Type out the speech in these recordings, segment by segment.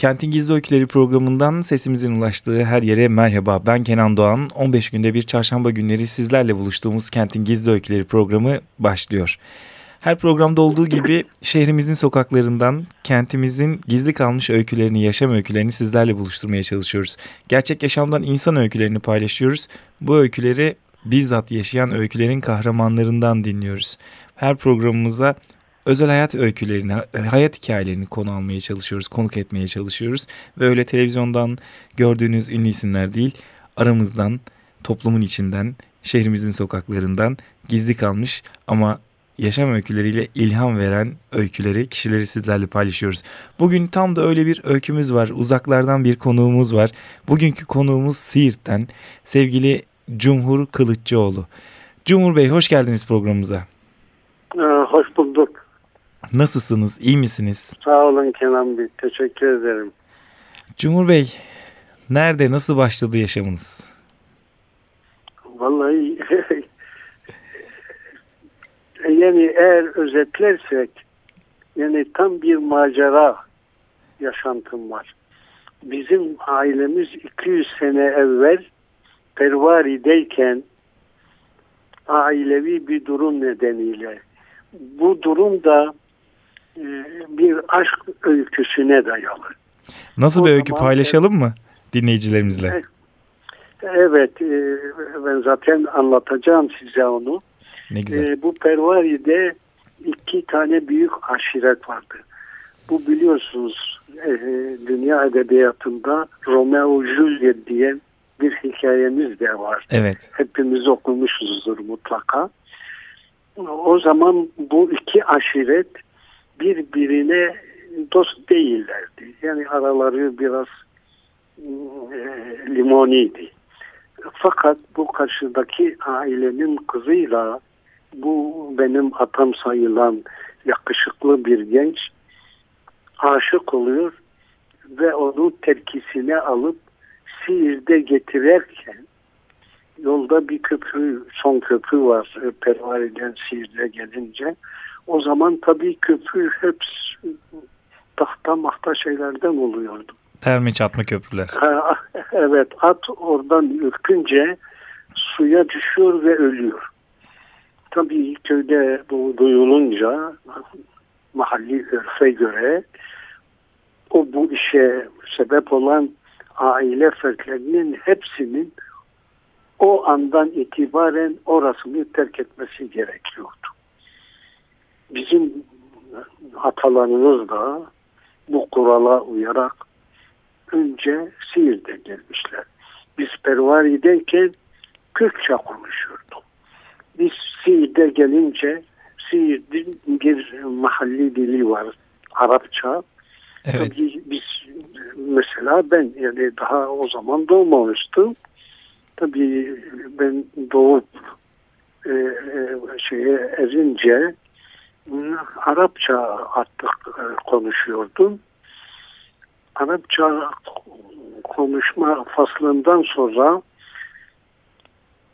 Kentin Gizli Öyküleri programından sesimizin ulaştığı her yere merhaba. Ben Kenan Doğan. 15 günde bir çarşamba günleri sizlerle buluştuğumuz Kentin Gizli Öyküleri programı başlıyor. Her programda olduğu gibi şehrimizin sokaklarından kentimizin gizli kalmış öykülerini, yaşam öykülerini sizlerle buluşturmaya çalışıyoruz. Gerçek yaşamdan insan öykülerini paylaşıyoruz. Bu öyküleri bizzat yaşayan öykülerin kahramanlarından dinliyoruz. Her programımıza özel hayat öykülerini, hayat hikayelerini konu almaya çalışıyoruz, konuk etmeye çalışıyoruz. Ve öyle televizyondan gördüğünüz ünlü isimler değil, aramızdan, toplumun içinden, şehrimizin sokaklarından gizli kalmış ama yaşam öyküleriyle ilham veren öyküleri, kişileri sizlerle paylaşıyoruz. Bugün tam da öyle bir öykümüz var. Uzaklardan bir konuğumuz var. Bugünkü konuğumuz Siirt'ten sevgili Cumhur Kılıççıoğlu. Cumhur Bey hoş geldiniz programımıza. Ee, hoş bulduk. Nasılsınız? İyi misiniz? Sağ olun Kenan Bey. Teşekkür ederim. Cumhur Bey, nerede, nasıl başladı yaşamınız? Vallahi yani eğer özetlersek yani tam bir macera yaşantım var. Bizim ailemiz 200 sene evvel Pervari'deyken ailevi bir durum nedeniyle bu durum da e, bir aşk öyküsüne dayalı. Nasıl o bir öykü paylaşalım mı dinleyicilerimizle? Evet, e, ben zaten anlatacağım size onu. Ne güzel. E, bu Pervari'de iki tane büyük aşiret vardı. Bu biliyorsunuz dünya edebiyatında Romeo Juliet diye bir hikayemiz de var. Evet. Hepimiz okumuşuzdur mutlaka. O zaman bu iki aşiret birbirine dost değillerdi. Yani araları biraz e, limoniydi. Fakat bu karşıdaki ailenin kızıyla bu benim atam sayılan yakışıklı bir genç aşık oluyor ve onu terkisine alıp Siirt'e getirirken yolda bir köprü, son köprü var Pervari'den Siirt'e gelince. O zaman tabii köprü hep tahta mahta şeylerden oluyordu. Terme çatma köprüler. Evet at oradan ürkünce suya düşüyor ve ölüyor. Tabii köyde bu duyulunca mahalli örfe göre o bu işe sebep olan aile fertlerinin hepsinin o andan itibaren orasını terk etmesi gerekiyordu. Bizim atalarımız da bu kurala uyarak önce Siirt'e gelmişler. Biz Pervari'deyken Kürtçe konuşuyorduk. Biz Siirt'e gelince Siirt'in bir mahalli dili var. Arapça. Evet. Tabii biz mesela ben yani daha o zaman doğmamıştım. Tabii ben doğup e, e, şeye erince Arapça artık e, konuşuyordum. Arapça konuşma faslından sonra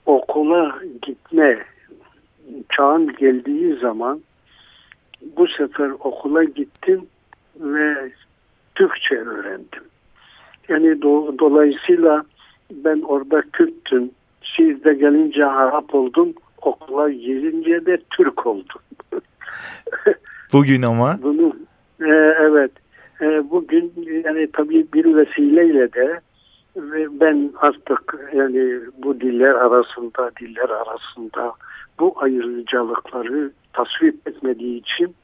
okula gitme çağın geldiği zaman bu sefer okula gittim ve Türkçe öğrendim. Yani do, dolayısıyla ben orada Kürttüm. Siirt'e gelince Arap oldum. Okula girince de Türk oldum. Bugün ama? Bunu e, evet. E, bugün yani tabii bir vesileyle de ve ben artık yani bu diller arasında diller arasında bu ayrıcalıkları tasvip etmediği için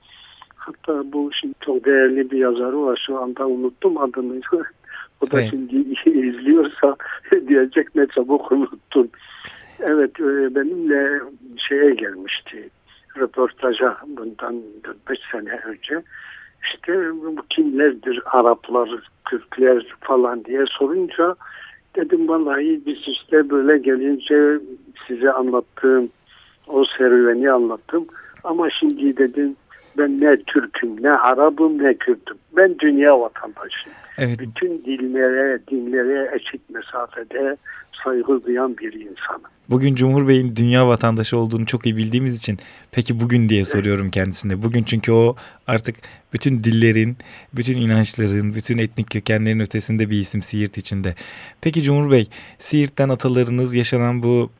hatta bu şimdi çok değerli bir yazarı var şu anda unuttum adını o da Evet. şimdi izliyorsa diyecek ne çabuk unuttun evet e, benimle şeye gelmişti röportaja bundan 5 sene önce işte bu kimlerdir Araplar, Türkler falan diye sorunca dedim vallahi biz işte böyle gelince size anlattığım o serüveni anlattım. Ama şimdi dedim ben ne Türk'üm, ne Arap'ım, ne Kürt'üm. Ben dünya vatandaşıyım. Evet. Bütün dillere, dinlere eşit mesafede saygı duyan bir insanım. Bugün Cumhur Bey'in dünya vatandaşı olduğunu çok iyi bildiğimiz için peki bugün diye soruyorum kendisine. Bugün çünkü o artık bütün dillerin, bütün inançların, bütün etnik kökenlerin ötesinde bir isim Siirt içinde. Peki Cumhur Bey, Siirt'ten atalarınız yaşanan bu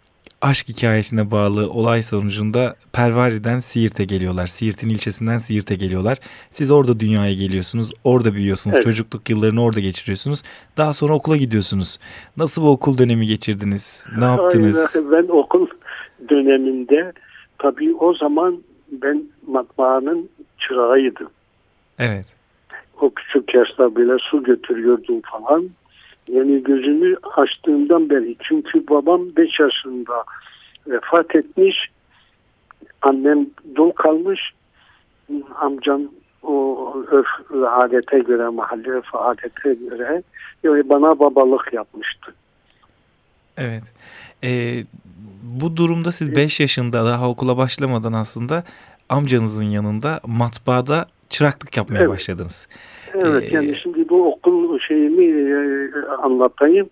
aşk hikayesine bağlı olay sonucunda Pervari'den Siirt'e geliyorlar. Siirt'in ilçesinden Siirt'e geliyorlar. Siz orada dünyaya geliyorsunuz. Orada büyüyorsunuz. Evet. Çocukluk yıllarını orada geçiriyorsunuz. Daha sonra okula gidiyorsunuz. Nasıl bu okul dönemi geçirdiniz? Ne yaptınız? Aynen. Ben okul döneminde tabii o zaman ben matbaanın çırağıydım. Evet. O küçük yaşta bile su götürüyordum falan. Yani gözümü açtığımdan beri. Çünkü babam 5 yaşında vefat etmiş. Annem dul kalmış. Amcam o ve adete göre, mahalle örf adete göre yani bana babalık yapmıştı. Evet. Ee, bu durumda siz 5 yaşında daha okula başlamadan aslında amcanızın yanında matbaada çıraklık yapmaya evet. başladınız. Evet ee, yani şimdi bu okul şeyimi e, anlatayım.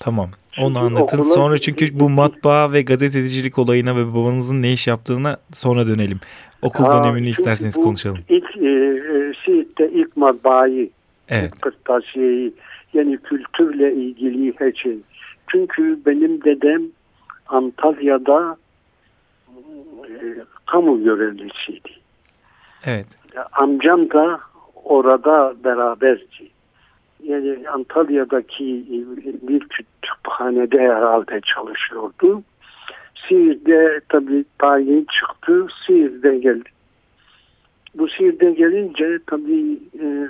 Tamam. Onu çünkü anlatın. Okula... Sonra çünkü bu matbaa ve gazetecilik olayına ve babanızın ne iş yaptığına sonra dönelim. Okul ha, dönemini isterseniz konuşalım. İlk e, e, Siirt'te ilk matbaayı, evet. ilk kırtasiyeyi yani kültürle ilgili her şey. Çünkü benim dedem Antalya'da e, kamu görevlisiydi. Evet. Amcam da orada beraberdi. Yani Antalya'daki bir kütüphanede herhalde çalışıyordu. Siirt'te tabii tayin çıktı. Siirt'e geldi. Bu Siirt'e gelince tabii e,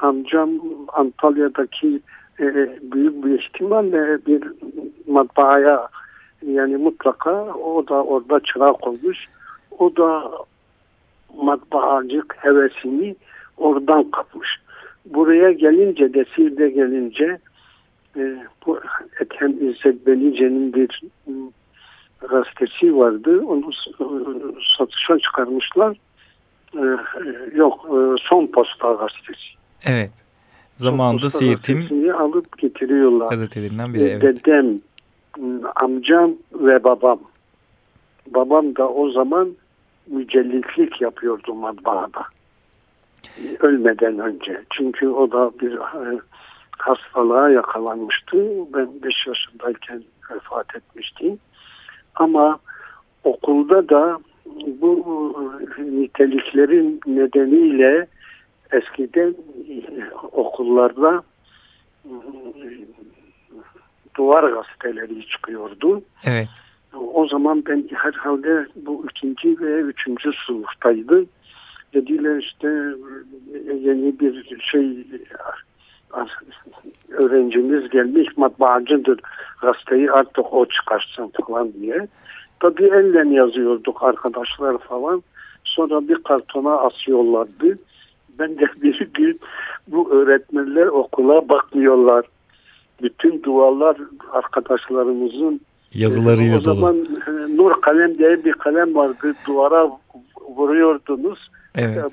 amcam Antalya'daki e, büyük bir ihtimalle bir matbaaya yani mutlaka o da orada çırak olmuş. O da matbaacık hevesini oradan kapmış. Buraya gelince de Siirt'e gelince e, bu Ethem İzzet Belice'nin bir gazetesi vardı. Onu e, satışa çıkarmışlar. E, yok e, son posta gazetesi. Evet. Zamanında Siirt'in alıp getiriyorlar. Gazetelerinden biri. Evet. Dedem, amcam ve babam. Babam da o zaman mücellitlik yapıyordu matbaada ölmeden önce. Çünkü o da bir e, hastalığa yakalanmıştı. Ben 5 yaşındayken vefat etmiştim. Ama okulda da bu e, niteliklerin nedeniyle eskiden okullarda e, duvar gazeteleri çıkıyordu. Evet. O zaman ben herhalde bu ikinci ve üçüncü sınıftaydı dediler işte yeni bir şey öğrencimiz gelmiş matbaacıdır gazeteyi artık o çıkarsın falan diye. Tabii elle yazıyorduk arkadaşlar falan. Sonra bir kartona asıyorlardı. Ben de bir gün bu öğretmenler okula bakmıyorlar. Bütün dualar arkadaşlarımızın yazılarıyla o zaman dolu. nur kalem diye bir kalem vardı. Duvara vuruyordunuz. Evet.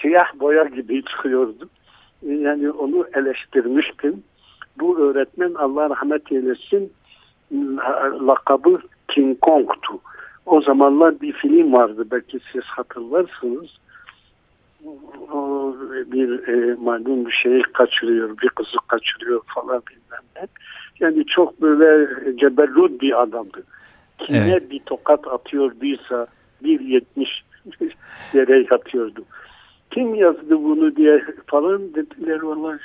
Siyah boya gibi çıkıyordu. Yani onu eleştirmiştim. Bu öğretmen Allah rahmet eylesin lakabı King Kong'tu. O zamanlar bir film vardı belki siz hatırlarsınız. O bir e, malum bir şeyi kaçırıyor, bir kızı kaçırıyor falan bilmem ne. Yani çok böyle cebellud bir adamdı. Kime evet. bir tokat atıyorduysa 1.70 yere yatıyordu. Kim yazdı bunu diye falan dediler valla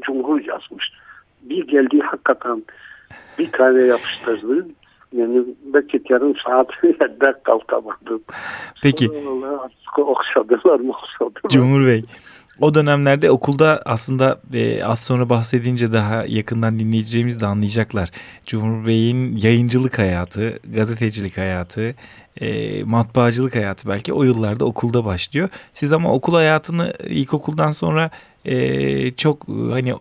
Cumhur yazmış. Bir geldi hakikaten bir tane yapıştırdı. Yani belki yarım saat yerde kalkamadım. Peki. Sonra okşadılar mı okşadılar. Cumhur Bey O dönemlerde okulda aslında e, az sonra bahsedince daha yakından dinleyeceğimiz de anlayacaklar. Cumhur Bey'in yayıncılık hayatı, gazetecilik hayatı, e, matbaacılık hayatı belki o yıllarda okulda başlıyor. Siz ama okul hayatını ilkokuldan sonra e, çok hani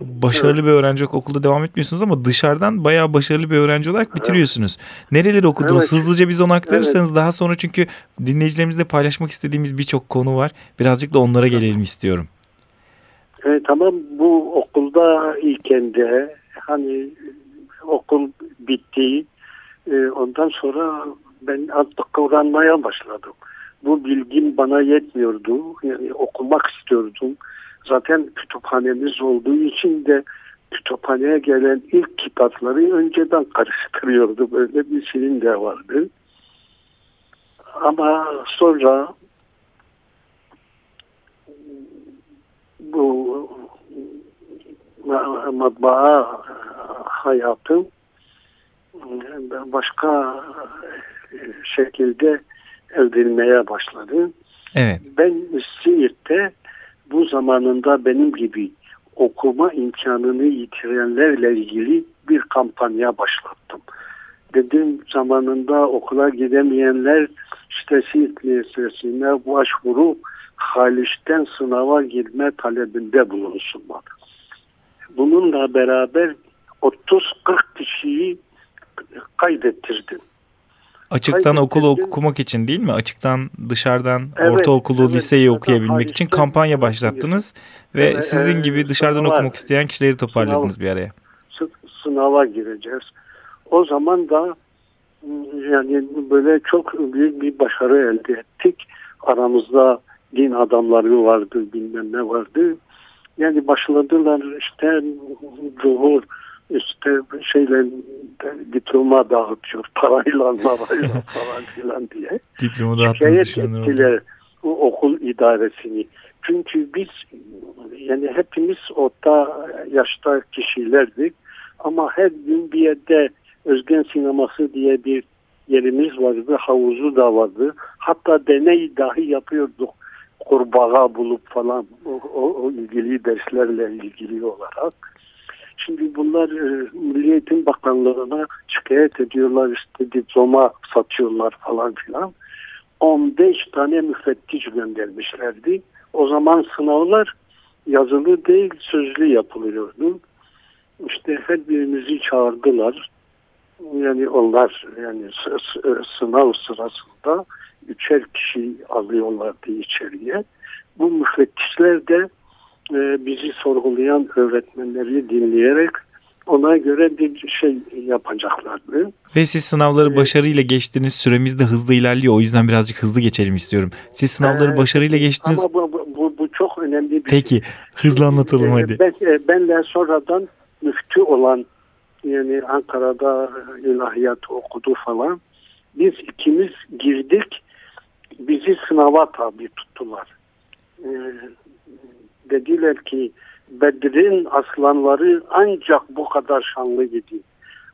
başarılı bir öğrenci olarak okulda devam etmiyorsunuz ama dışarıdan bayağı başarılı bir öğrenci olarak bitiriyorsunuz. Nereleri okudunuz? Evet. Hızlıca biz onu aktarırsanız evet. daha sonra çünkü dinleyicilerimizle paylaşmak istediğimiz birçok konu var. Birazcık da onlara gelelim istiyorum. Evet, tamam bu okulda iken de hani okul bitti. E, ondan sonra ben artık kıvranmaya başladım. Bu bilgim bana yetmiyordu. Yani okumak istiyordum. Zaten kütüphanemiz olduğu için de kütüphaneye gelen ilk kitapları önceden karıştırıyordu. Böyle bir şeyin de vardı. Ama sonra bu matbaa hayatım başka şekilde evrilmeye başladı. Evet. Ben Siirt'te bu zamanında benim gibi okuma imkanını yitirenlerle ilgili bir kampanya başlattım. Dedim zamanında okula gidemeyenler işte Siirt Üniversitesi'ne başvuru Haliç'ten sınava girme talebinde bulunsunlar. Bununla beraber 30-40 kişiyi kaydettirdim. Açıktan okulu okumak için değil mi? Açıktan dışarıdan evet, ortaokulu, evet, liseyi okuyabilmek için kampanya başlattınız ve evet, sizin gibi dışarıdan sınava, okumak isteyen kişileri toparladınız sınav, bir araya. Sınava gireceğiz. O zaman da yani böyle çok büyük bir başarı elde ettik. Aramızda din adamları vardı, bilmem ne vardı. Yani başladılar işte Cumhur işte şeyle diploma dağıtıyor parayla marayla falan filan diye. diploma dağıttınız ettiler o okul idaresini. Çünkü biz yani hepimiz orta yaşta kişilerdik ama her gün bir yerde Özgen Sineması diye bir yerimiz vardı, havuzu da vardı. Hatta deney dahi yapıyorduk kurbağa bulup falan o, o, o ilgili derslerle ilgili olarak. Şimdi bunlar e, Milli Eğitim Bakanlığı'na şikayet ediyorlar işte diploma satıyorlar falan filan. 15 tane müfettiş göndermişlerdi. O zaman sınavlar yazılı değil sözlü yapılıyordu. İşte her birimizi çağırdılar. Yani onlar yani sınav sırasında üçer kişi alıyorlardı içeriye. Bu müfettişler de e, bizi sorgulayan öğretmenleri dinleyerek ona göre bir şey yapacaklardı. Ve siz sınavları başarıyla geçtiniz. Süremiz de hızlı ilerliyor. O yüzden birazcık hızlı geçelim istiyorum. Siz sınavları ee, başarıyla geçtiniz. Ama bu, bu, bu çok önemli bir Peki, şey. hızlı anlatalım ee, hadi. Ben, e, benle sonradan müftü olan yani Ankara'da ilahiyat okudu falan. Biz ikimiz girdik. Bizi sınava tabi tuttular. Ee, dediler ki Bedir'in aslanları ancak bu kadar şanlı idi.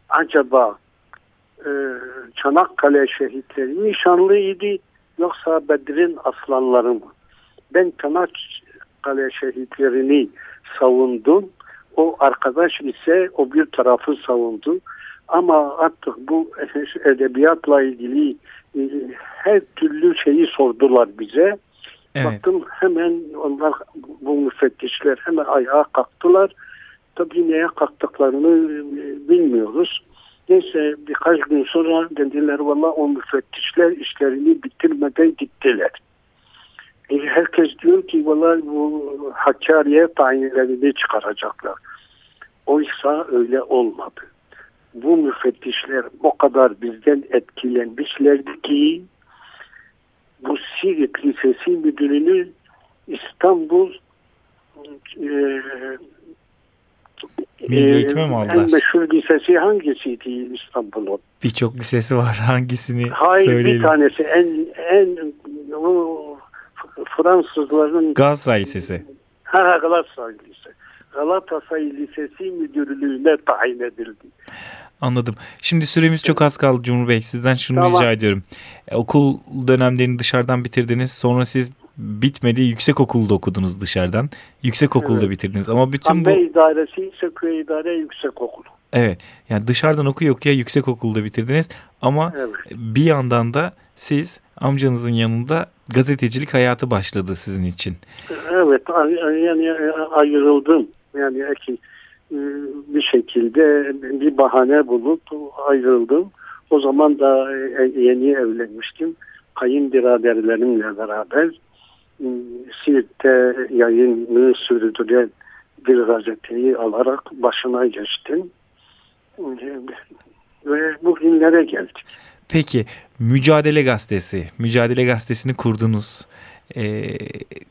Acaba e, Çanakkale şehitleri mi şanlıydı yoksa Bedir'in aslanları mı? Ben Çanakkale şehitlerini savundum. O arkadaş ise o bir tarafı savundu. Ama artık bu edebiyatla ilgili e, her türlü şeyi sordular bize. Evet. Baktım hemen onlar bu müfettişler hemen ayağa kalktılar. Tabii neye kalktıklarını e, bilmiyoruz. Neyse birkaç gün sonra dediler valla o müfettişler işlerini bitirmeden gittiler. E, herkes diyor ki valla bu Hakkari'ye tayinlerini çıkaracaklar. Oysa öyle olmadı. Bu müfettişler o kadar bizden etkilenmişlerdi ki bu Siirt Lisesi müdürünü İstanbul e, Milli Eğitim'e mi aldılar? En meşhur lisesi hangisiydi İstanbul'un? Birçok lisesi var. Hangisini Hayır, söyleyelim? bir tanesi. En, en o, Fransızların... Galatasaray Lisesi. Ha, Galatasaray Lisesi. Galatasaray Lisesi müdürlüğüne tayin edildi. Anladım. Şimdi süremiz çok az kaldı Cumhur Bey. Sizden şunu tamam. rica ediyorum. E, okul dönemlerini dışarıdan bitirdiniz. Sonra siz bitmedi. Yüksek okulda okudunuz dışarıdan. Yüksek okulda evet. bitirdiniz. Ama bütün Ambe bu... idaresi ise köy idare yüksek okulu. Evet. Yani dışarıdan okuya okuya yüksek okulda bitirdiniz. Ama evet. bir yandan da siz amcanızın yanında gazetecilik hayatı başladı sizin için. Evet. Yani ayrıldım. Yani bir şekilde bir bahane bulup ayrıldım. O zaman da e, yeni evlenmiştim. Kayınbiraderlerimle beraber e, Siirt'te yayını sürdüren bir gazeteyi alarak başına geçtim. Ve bugünlere geldik. Peki Mücadele Gazetesi, Mücadele Gazetesi'ni kurdunuz. E,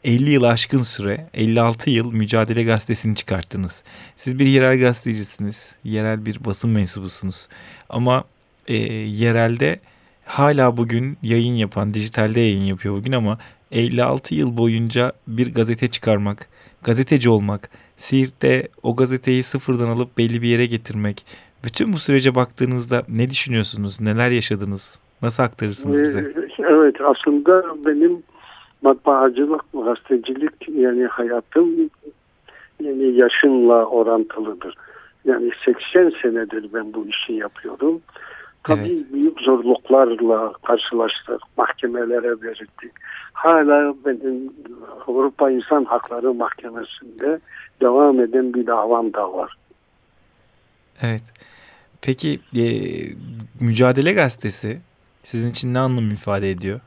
50 yıl aşkın süre, 56 yıl Mücadele Gazetesi'ni çıkarttınız. Siz bir yerel gazetecisiniz, yerel bir basın mensubusunuz. Ama e, yerelde hala bugün yayın yapan, dijitalde yayın yapıyor bugün ama 56 yıl boyunca bir gazete çıkarmak, gazeteci olmak, Siirt'te o gazeteyi sıfırdan alıp belli bir yere getirmek. Bütün bu sürece baktığınızda ne düşünüyorsunuz? Neler yaşadınız? Nasıl aktarırsınız bize? Ee, evet aslında benim matbaacılık, gazetecilik yani hayatım yani yaşınla orantılıdır. Yani 80 senedir ben bu işi yapıyorum. Tabii evet. büyük zorluklarla karşılaştık. Mahkemelere verildik. Hala benim Avrupa İnsan Hakları Mahkemesi'nde devam eden bir davam da var. Evet. Peki e, Mücadele Gazetesi sizin için ne anlam ifade ediyor?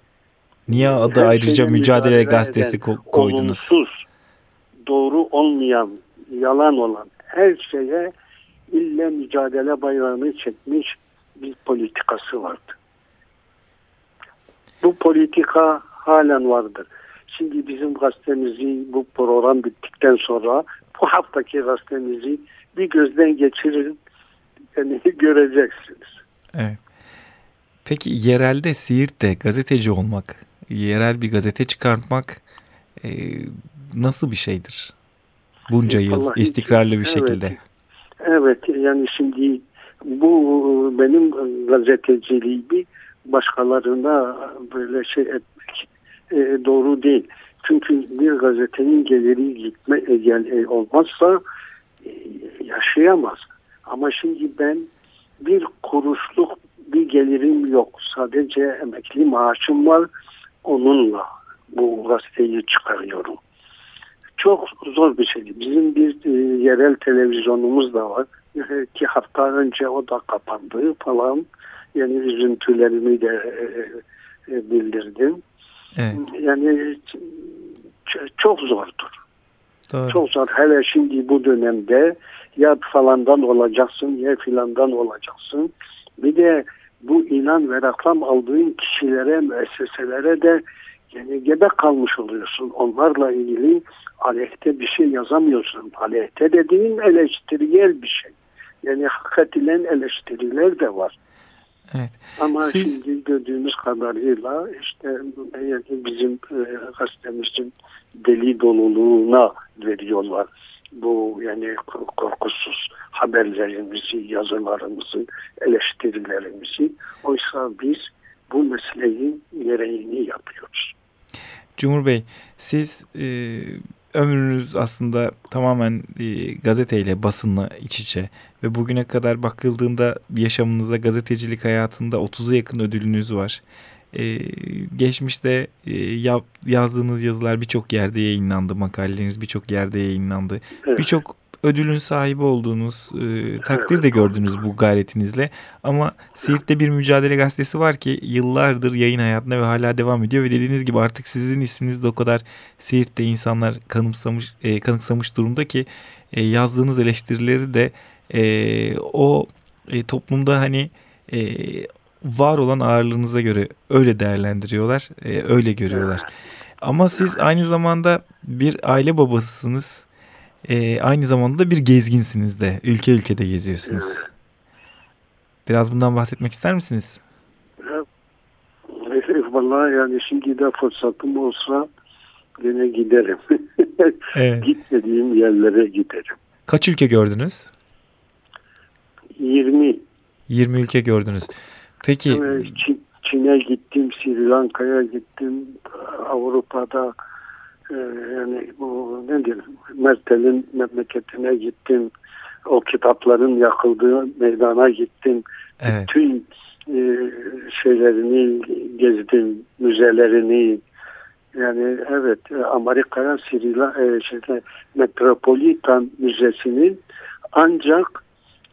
Niye adı Her ayrıca Mücadele, Gazetesi ko koydunuz? Olumsuz, doğru olmayan, yalan olan her şeye ille mücadele bayrağını çekmiş bir politikası vardı. Bu politika halen vardır. Şimdi bizim gazetemizi bu program bittikten sonra bu haftaki gazetemizi bir gözden geçirin yani göreceksiniz. Evet. Peki yerelde Siirt'te gazeteci olmak, yerel bir gazete çıkartmak e, nasıl bir şeydir? Bunca yıl Vallahi istikrarlı bir evet, şekilde. Evet yani şimdi bu benim gazeteciliğimi başkalarına böyle şey etmek e, doğru değil. Çünkü bir gazetenin geliri gitme e, gel, e, olmazsa e, yaşayamaz. Ama şimdi ben bir kuruşluk bir gelirim yok. Sadece emekli maaşım var. Onunla bu gazeteyi çıkarıyorum. Çok zor bir şey. Bizim bir e, yerel televizyonumuz da var. İki hafta önce o da kapandı falan. Yani üzüntülerimi de e, e, bildirdim. Evet. Yani çok zordur. Doğru. Çok zor. Hele şimdi bu dönemde ya falandan olacaksın ya filandan olacaksın. Bir de bu inan ve reklam aldığın kişilere, müesseselere de yani gebe kalmış oluyorsun. Onlarla ilgili aleyhte bir şey yazamıyorsun. Aleyhte dediğin eleştiriyel bir şey. Yani hak edilen eleştiriler de var. Evet. Ama Siz... şimdi gördüğümüz kadarıyla işte yani bizim e, gazetemizin deli doluluğuna veriyorlar. Bu yani korkusuz haberlerimizi, yazılarımızı, eleştirilerimizi. Oysa biz bu mesleğin gereğini yapıyoruz. Cumhur Bey, siz e, ömrünüz aslında tamamen e, gazeteyle, basınla iç içe ve bugüne kadar bakıldığında yaşamınıza gazetecilik hayatında 30'a yakın ödülünüz var. Ee, geçmişte e, yap, yazdığınız yazılar birçok yerde yayınlandı, makaleleriniz birçok yerde yayınlandı. Evet. Birçok ödülün sahibi olduğunuz e, takdir de gördünüz bu gayretinizle. Ama Siirt'te bir mücadele gazetesi var ki yıllardır yayın hayatında ve hala devam ediyor. Ve dediğiniz gibi artık sizin isminiz de o kadar Siirt'te insanlar kanımsamış, e, kanıksamış durumda ki e, yazdığınız eleştirileri de e, o e, toplumda hani e, var olan ağırlığınıza göre öyle değerlendiriyorlar, e, öyle görüyorlar. Ama siz aynı zamanda bir aile babasısınız. E, aynı zamanda da bir gezginsiniz de. Ülke ülkede geziyorsunuz. Biraz bundan bahsetmek ister misiniz? Vallahi yani şimdi de fırsatım olsa yine giderim. evet. Gitmediğim yerlere giderim. Kaç ülke gördünüz? 20. 20 ülke gördünüz. Peki. Çin'e gittim, Sri Lanka'ya gittim, Avrupa'da e, yani bu nedir Mertel'in memleketine gittim o kitapların yakıldığı meydana gittim Evet. bütün e, şeylerini gezdim müzelerini yani evet e, Amerika'ya Sirila e, şeyde, Metropolitan Müzesi'nin ancak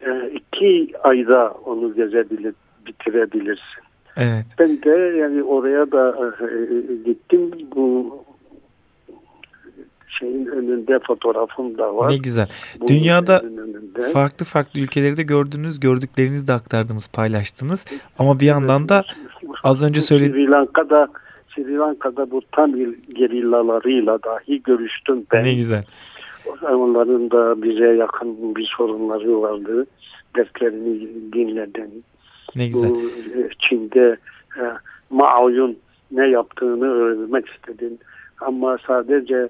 e, iki ayda onu gezebilir bitirebilirsin. Evet. Ben de yani oraya da e, e, gittim bu şeyin önünde fotoğrafım da var. Ne güzel. Bu Dünyada. Farklı farklı ülkeleri de gördünüz, gördüklerinizi de aktardınız, paylaştınız. Ama bir yandan da az önce söyledi- Sri Lanka'da Sri Lanka'da bu Tamil gerillalarıyla dahi görüştüm ben. ne güzel. Onların da bize yakın bir sorunları vardı. Dertlerini dinledim. Ne güzel. Bu e, Çin'de e, Mao'yun ne yaptığını öğrenmek istedim. Ama sadece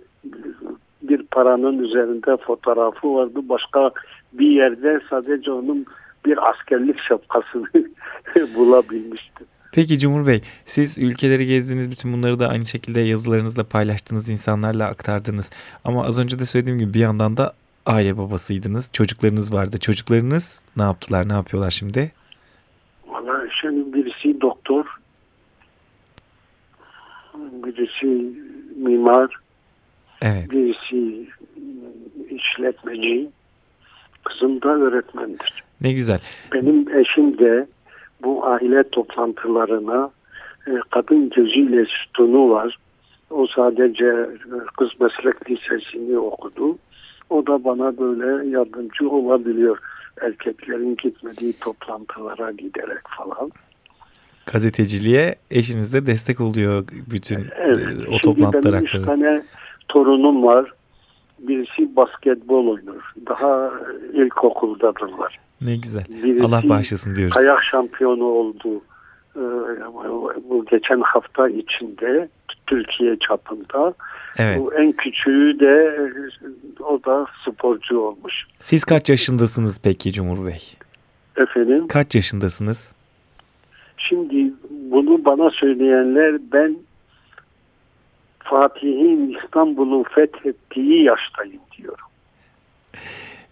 bir paranın üzerinde fotoğrafı vardı. Başka bir yerde sadece onun bir askerlik şapkasını bulabilmiştim. Peki Cumhur Bey, siz ülkeleri gezdiniz, bütün bunları da aynı şekilde yazılarınızla paylaştınız, insanlarla aktardınız. Ama az önce de söylediğim gibi bir yandan da aile babasıydınız, çocuklarınız vardı. Çocuklarınız ne yaptılar, ne yapıyorlar şimdi? Doktor, birisi mimar, Evet, birisi işletmeci, kızım da öğretmendir. ne güzel. Benim eşim de bu aile toplantılarına e, kadın gözüyle sütunu var. O sadece e, kız meslek lisesini okudu. O da bana böyle yardımcı olabiliyor. Erkeklerin gitmediği toplantılara giderek falan. Gazeteciliğe eşiniz de destek oluyor bütün Evet. e, o toplantılar benim üç tane torunum var. Birisi basketbol oynuyor. Daha ilkokuldadırlar. Ne güzel. Birisi Allah bağışlasın diyoruz. kayak şampiyonu oldu. Ee, bu geçen hafta içinde Türkiye çapında. Evet. Bu en küçüğü de o da sporcu olmuş. Siz kaç yaşındasınız peki Cumhur Bey? Efendim Kaç yaşındasınız? Şimdi bunu bana söyleyenler ben Fatih'in İstanbul'u fethettiği yaştayım diyorum.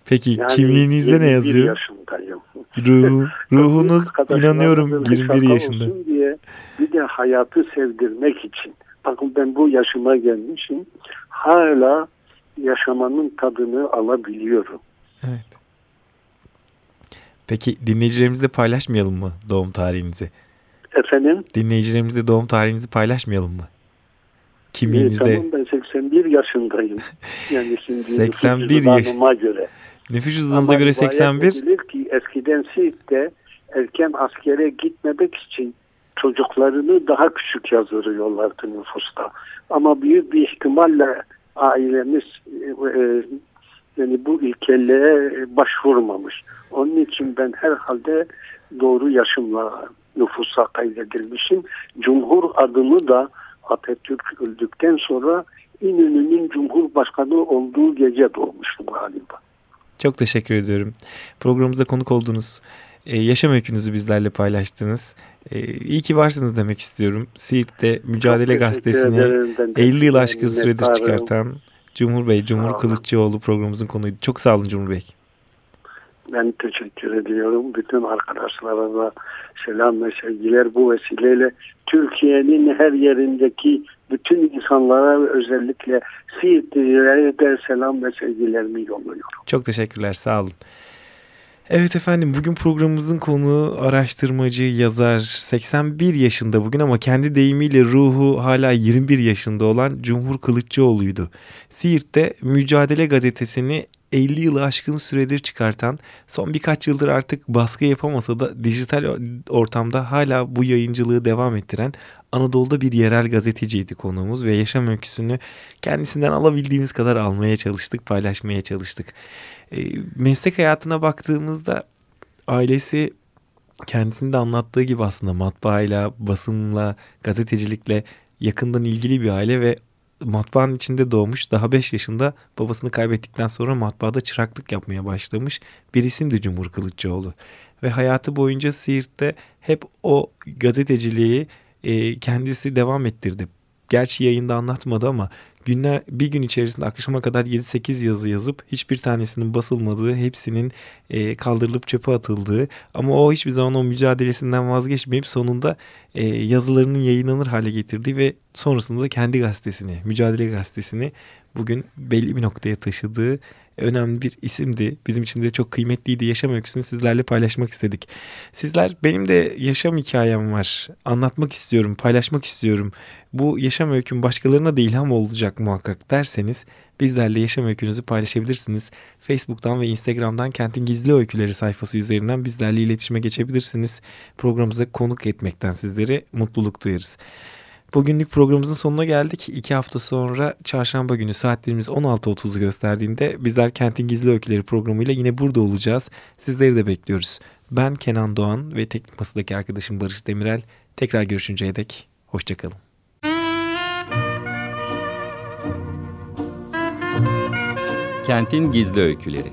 Peki Yani kimliğinizde ne 21 yazıyor? yaşındayım. Ruhu, ruhunuz inanıyorum bir 21 şaka yaşında. diye bir de hayatı sevdirmek için. Bakın ben bu yaşıma gelmişim. Hala yaşamanın tadını alabiliyorum. Evet. Peki dinleyicilerimizle paylaşmayalım mı doğum tarihinizi? Efendim? Dinleyicilerimizle doğum tarihinizi paylaşmayalım mı? Kimliğinizde E, tamam ben 81 yaşındayım. Yani şimdi 81 nüfus yaş. göre. nüfus cüzdanınıza göre rivayet 81. edilir ki eskiden Siirt'te erken askere gitmemek için çocuklarını daha küçük yazdırıyorlardı nüfusta. Ama büyük bir ihtimalle ailemiz e, e, yani bu ilkeliğe başvurmamış. Onun için ben herhalde doğru yaşımla nüfusa kaydedilmişim. Cumhur adını da Atatürk öldükten sonra İnönü'nün Cumhurbaşkanı olduğu gece doğmuşum galiba. Çok teşekkür ediyorum. Programımıza konuk oldunuz. Ee, yaşam öykünüzü bizlerle paylaştınız. Ee, iyi ki varsınız demek istiyorum. Siirt'te Mücadele Çok Gazetesi'ni teşekkür ederim. Ben de 50 yıl aşkın süredir çıkartan Cumhur Bey, Cumhur. Kılıççıoğlu programımızın konuydu. Çok sağ olun Cumhur Bey. Ben teşekkür ediyorum. Bütün arkadaşlara da selam ve sevgiler bu vesileyle Türkiye'nin her yerindeki bütün insanlara ve özellikle Siirtlilere de selam ve sevgilerimi yolluyorum. Çok teşekkürler, sağ olun. Evet efendim bugün programımızın konuğu araştırmacı, yazar, 81 yaşında bugün ama kendi deyimiyle ruhu hala 21 yaşında olan Cumhur Kılıççıoğlu'ydu. Siirt'te Mücadele Gazetesi'ni 50 yılı aşkın süredir çıkartan, son birkaç yıldır artık baskı yapamasa da dijital ortamda hala bu yayıncılığı devam ettiren Anadolu'da bir yerel gazeteciydi konuğumuz ve yaşam öyküsünü kendisinden alabildiğimiz kadar almaya çalıştık, paylaşmaya çalıştık. E, meslek hayatına baktığımızda ailesi kendisinde anlattığı gibi aslında matbaayla, basımla, gazetecilikle yakından ilgili bir aile ve matbaanın içinde doğmuş. Daha 5 yaşında babasını kaybettikten sonra matbaada çıraklık yapmaya başlamış bir isimdi Cumhur Kılıççıoğlu. Ve hayatı boyunca Siirt'te hep o gazeteciliği e, kendisi devam ettirdi. Gerçi yayında anlatmadı ama günler bir gün içerisinde akşama kadar 7-8 yazı yazıp hiçbir tanesinin basılmadığı, hepsinin e, kaldırılıp çöpe atıldığı ama o hiçbir zaman o mücadelesinden vazgeçmeyip sonunda e, yazılarının yayınlanır hale getirdiği ve sonrasında da kendi gazetesini, Mücadele Gazetesi'ni bugün belli bir noktaya taşıdığı önemli bir isimdi. Bizim için de çok kıymetliydi. Yaşam öyküsünü sizlerle paylaşmak istedik. Sizler benim de yaşam hikayem var. Anlatmak istiyorum, paylaşmak istiyorum. Bu yaşam öyküm başkalarına da ilham olacak muhakkak derseniz bizlerle yaşam öykünüzü paylaşabilirsiniz. Facebook'tan ve Instagram'dan Kentin Gizli Öyküleri sayfası üzerinden bizlerle iletişime geçebilirsiniz. Programımıza konuk etmekten sizlere mutluluk duyarız. Bugünlük programımızın sonuna geldik. İki hafta sonra çarşamba günü saatlerimiz 16.30'u gösterdiğinde bizler Kentin Gizli Öyküleri programıyla yine burada olacağız. Sizleri de bekliyoruz. Ben Kenan Doğan ve teknik masadaki arkadaşım Barış Demirel. Tekrar görüşünceye dek hoşçakalın. Kentin Gizli Öyküleri